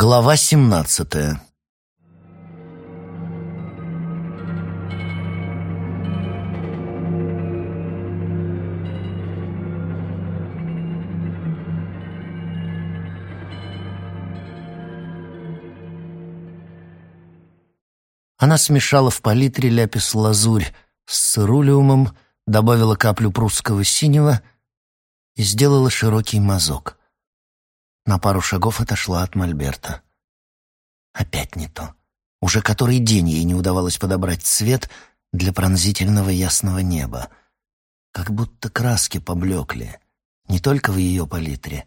Глава семнадцатая Она смешала в палитре ляпис-лазурь с цирулиумом, добавила каплю прусского синего и сделала широкий мазок. На пару шагов отошла от мольберта. Опять не то. Уже который день ей не удавалось подобрать цвет для пронзительного ясного неба. Как будто краски поблекли. Не только в ее палитре.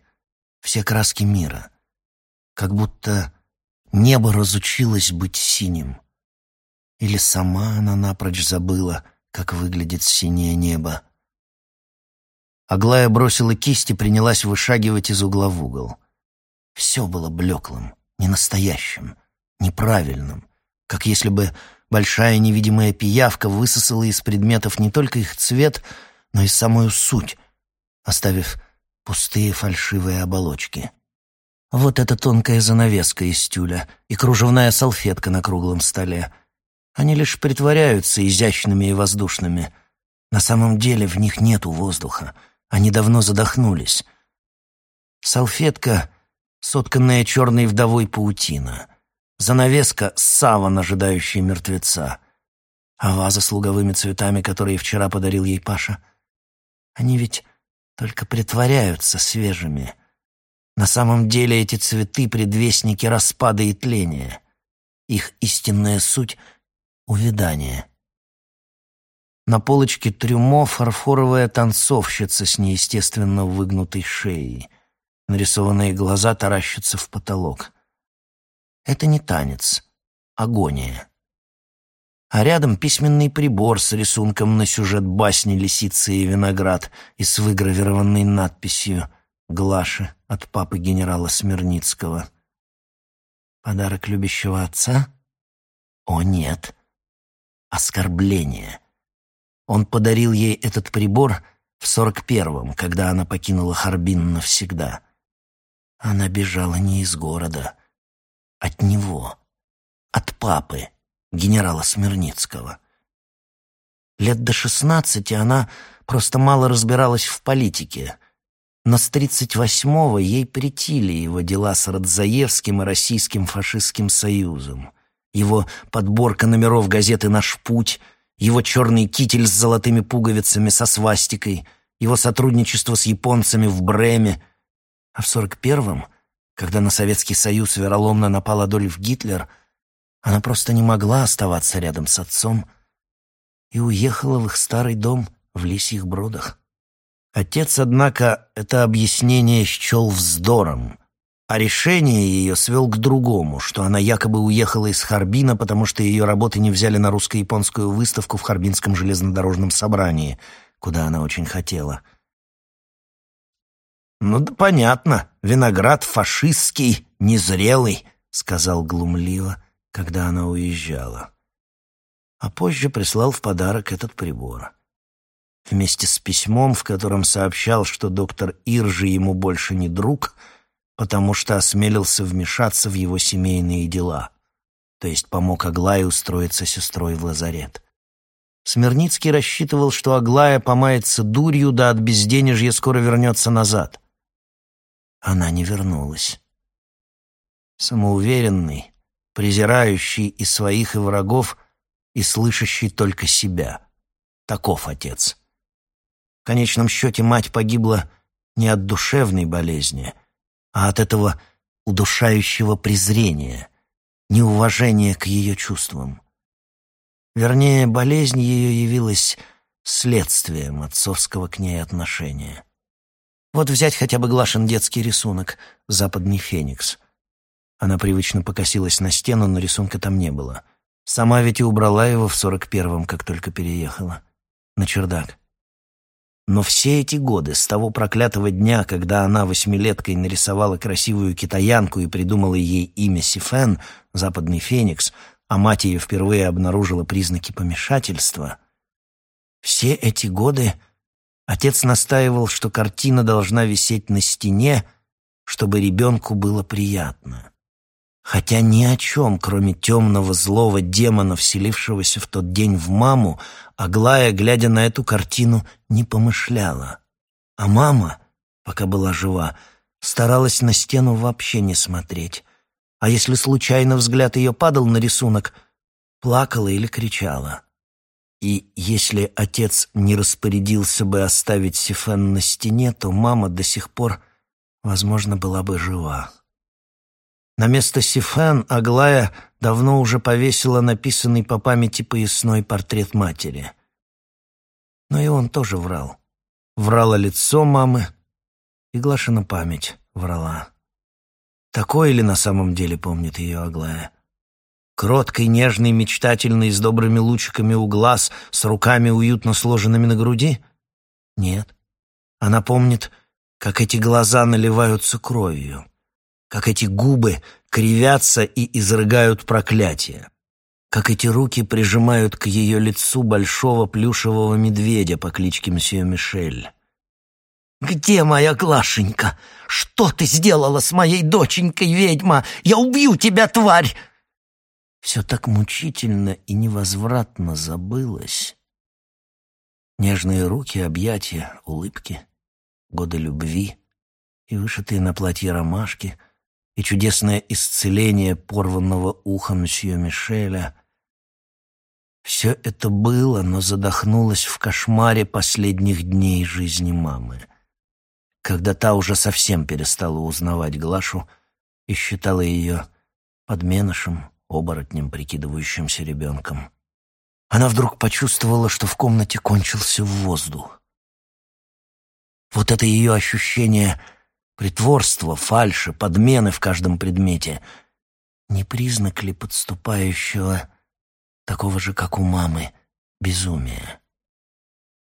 Все краски мира. Как будто небо разучилось быть синим. Или сама она напрочь забыла, как выглядит синее небо. Аглая бросила кисть и принялась вышагивать из угла в угол. Все было блеклым, ненастоящим, неправильным, как если бы большая невидимая пиявка высосала из предметов не только их цвет, но и самую суть, оставив пустые фальшивые оболочки. Вот эта тонкая занавеска из тюля и кружевная салфетка на круглом столе. Они лишь притворяются изящными и воздушными. На самом деле в них нету воздуха. Они давно задохнулись. Салфетка сотканная черной вдовой паутина, занавеска — саван, ожидающий мертвеца, а ваза с луговыми цветами, которые вчера подарил ей Паша. Они ведь только притворяются свежими. На самом деле эти цветы — предвестники распада и тления. Их истинная суть — увядание. На полочке трюмо фарфоровая танцовщица с неестественно выгнутой шеей — Нарисованные глаза таращатся в потолок. Это не танец, агония. А рядом письменный прибор с рисунком на сюжет басни «Лисица и виноград» и с выгравированной надписью «Глаши» от папы генерала Смирницкого. Подарок любящего отца? О, нет. Оскорбление. Он подарил ей этот прибор в сорок первом, когда она покинула Харбин навсегда. Она бежала не из города, от него, от папы, генерала Смирницкого. Лет до шестнадцати она просто мало разбиралась в политике, но с тридцать восьмого ей претили его дела с Радзаевским и Российским фашистским союзом, его подборка номеров газеты «Наш путь», его черный китель с золотыми пуговицами со свастикой, его сотрудничество с японцами в Бреме — а в 41-м, когда на Советский Союз вероломно напал Адольф Гитлер, она просто не могла оставаться рядом с отцом и уехала в их старый дом в Лисьих Бродах. Отец, однако, это объяснение счел вздором, а решение ее свел к другому, что она якобы уехала из Харбина, потому что ее работы не взяли на русско-японскую выставку в Харбинском железнодорожном собрании, куда она очень хотела — «Ну да понятно, виноград фашистский, незрелый», — сказал глумливо, когда она уезжала. А позже прислал в подарок этот прибор. Вместе с письмом, в котором сообщал, что доктор Иржи ему больше не друг, потому что осмелился вмешаться в его семейные дела, то есть помог Аглае устроиться сестрой в лазарет. Смирницкий рассчитывал, что Аглая помается дурью, да от безденежья скоро вернется назад она не вернулась. Самоуверенный, презирающий и своих, и врагов, и слышащий только себя. Таков отец. В конечном счете мать погибла не от душевной болезни, а от этого удушающего презрения, неуважения к ее чувствам. Вернее, болезнь ее явилась следствием отцовского к ней отношения. Вот взять хотя бы Глашин детский рисунок «Западный феникс». Она привычно покосилась на стену, но рисунка там не было. Сама ведь и убрала его в сорок первом, как только переехала. На чердак. Но все эти годы, с того проклятого дня, когда она восьмилеткой нарисовала красивую китаянку и придумала ей имя Сифен, западный феникс, а мать ее впервые обнаружила признаки помешательства, все эти годы Отец настаивал, что картина должна висеть на стене, чтобы ребенку было приятно. Хотя ни о чем, кроме темного злого демона, вселившегося в тот день в маму, Аглая, глядя на эту картину, не помышляла. А мама, пока была жива, старалась на стену вообще не смотреть. А если случайно взгляд ее падал на рисунок, плакала или кричала. И если отец не распорядился бы оставить Сифен на стене, то мама до сих пор, возможно, была бы жива. На место Сифен Аглая давно уже повесила написанный по памяти поясной портрет матери. Но и он тоже врал. Врало лицо мамы, и Глашина память врала. Такое ли на самом деле помнит ее Аглая? Кроткой, нежной, мечтательной, с добрыми лучиками у глаз, с руками уютно сложенными на груди? Нет. Она помнит, как эти глаза наливаются кровью, как эти губы кривятся и изрыгают проклятие, как эти руки прижимают к ее лицу большого плюшевого медведя по кличке Мсье Мишель. «Где моя Глашенька? Что ты сделала с моей доченькой, ведьма? Я убью тебя, тварь!» Все так мучительно и невозвратно забылось. Нежные руки, объятия, улыбки, годы любви и вышитые на платье ромашки, и чудесное исцеление порванного уха мсье Мишеля. Все это было, но задохнулось в кошмаре последних дней жизни мамы когда та уже совсем перестала узнавать Глашу и считала ее подменышем, оборотнем, прикидывающимся ребенком. Она вдруг почувствовала, что в комнате кончился воздух. Вот это ее ощущение притворства, фальши, подмены в каждом предмете — не признак ли подступающего, такого же, как у мамы, безумия?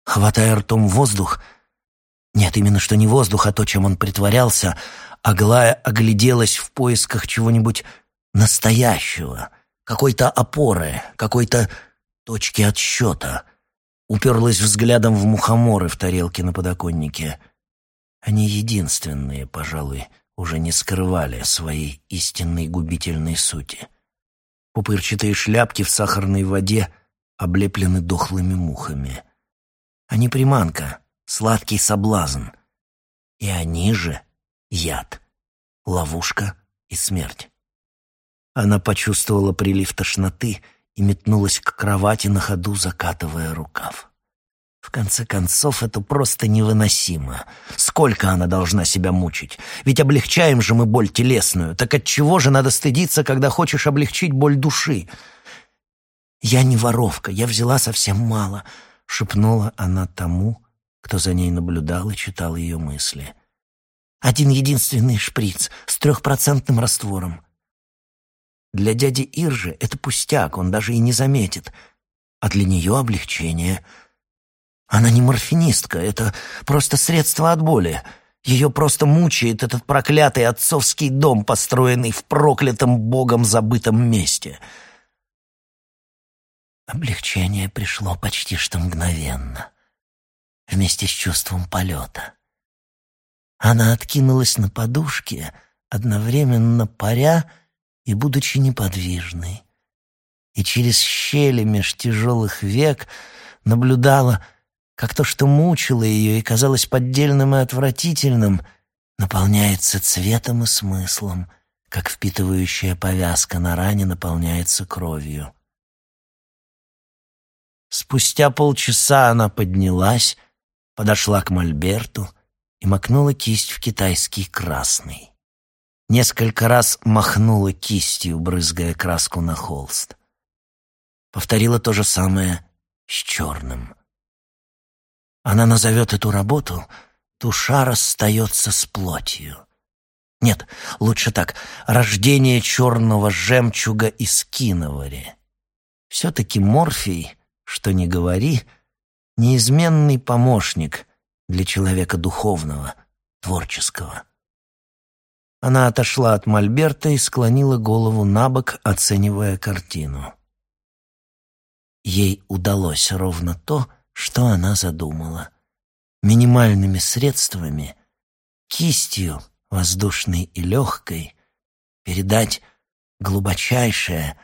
Хватая ртом воздух — нет, именно что не воздух, а то, чем он притворялся. Аглая огляделась в поисках чего-нибудь настоящего, какой-то опоры, какой-то точки отсчета. Уперлась взглядом в мухоморы в тарелке на подоконнике. Они единственные, пожалуй, уже не скрывали своей истинной губительной сути. Пупырчатые шляпки в сахарной воде облеплены дохлыми мухами. Они приманка, сладкий соблазн. И они же яд, ловушка и смерть. Она почувствовала прилив тошноты и метнулась к кровати на ходу, закатывая рукав. В конце концов, это просто невыносимо. Сколько она должна себя мучить? Ведь облегчаем же мы боль телесную. Так от чего же надо стыдиться, когда хочешь облегчить боль души? Я не воровка, я взяла совсем мало, шепнула она тому, кто за ней наблюдал и читал ее мысли. Один единственный шприц с трехпроцентным раствором. Для дяди Иржи это пустяк, он даже и не заметит. А для нее облегчение. Она не морфинистка, это просто средство от боли. Ее просто мучает этот проклятый отцовский дом, построенный в проклятом богом забытом месте. Облегчение пришло почти что мгновенно вместе с чувством полета. Она откинулась на подушке, одновременно паря и будучи неподвижной, и через щели меж тяжелых век наблюдала, как то, что мучило ее и казалось поддельным и отвратительным, наполняется цветом и смыслом, как впитывающая повязка на ране наполняется кровью. Спустя полчаса она поднялась, подошла к мольберту и макнула кисть в китайский красный. Несколько раз махнула кистью, брызгая краску на холст. Повторила то же самое с черным. Она назовет эту работу «Душа расстается с плотью». Нет, лучше так «Рождение черного жемчуга из киновари». Все-таки морфий, что не говори, — неизменный помощник для человека духовного, творческого. Она отошла от мольберта и склонила голову на бок, оценивая картину. Ей удалось ровно то, что она задумала. Минимальными средствами, кистью, воздушной и легкой, передать глубочайшее,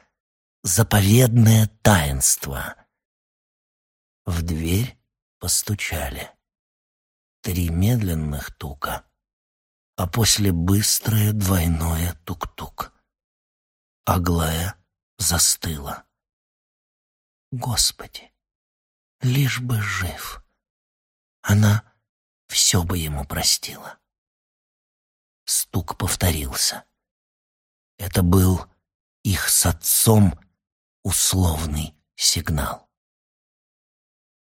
заповедное таинство. В дверь постучали. Три медленных тука, а после быстрое двойное тук-тук. Аглая застыла. Господи, лишь бы жив. Она все бы ему простила. Стук повторился. Это был их с отцом условный сигнал.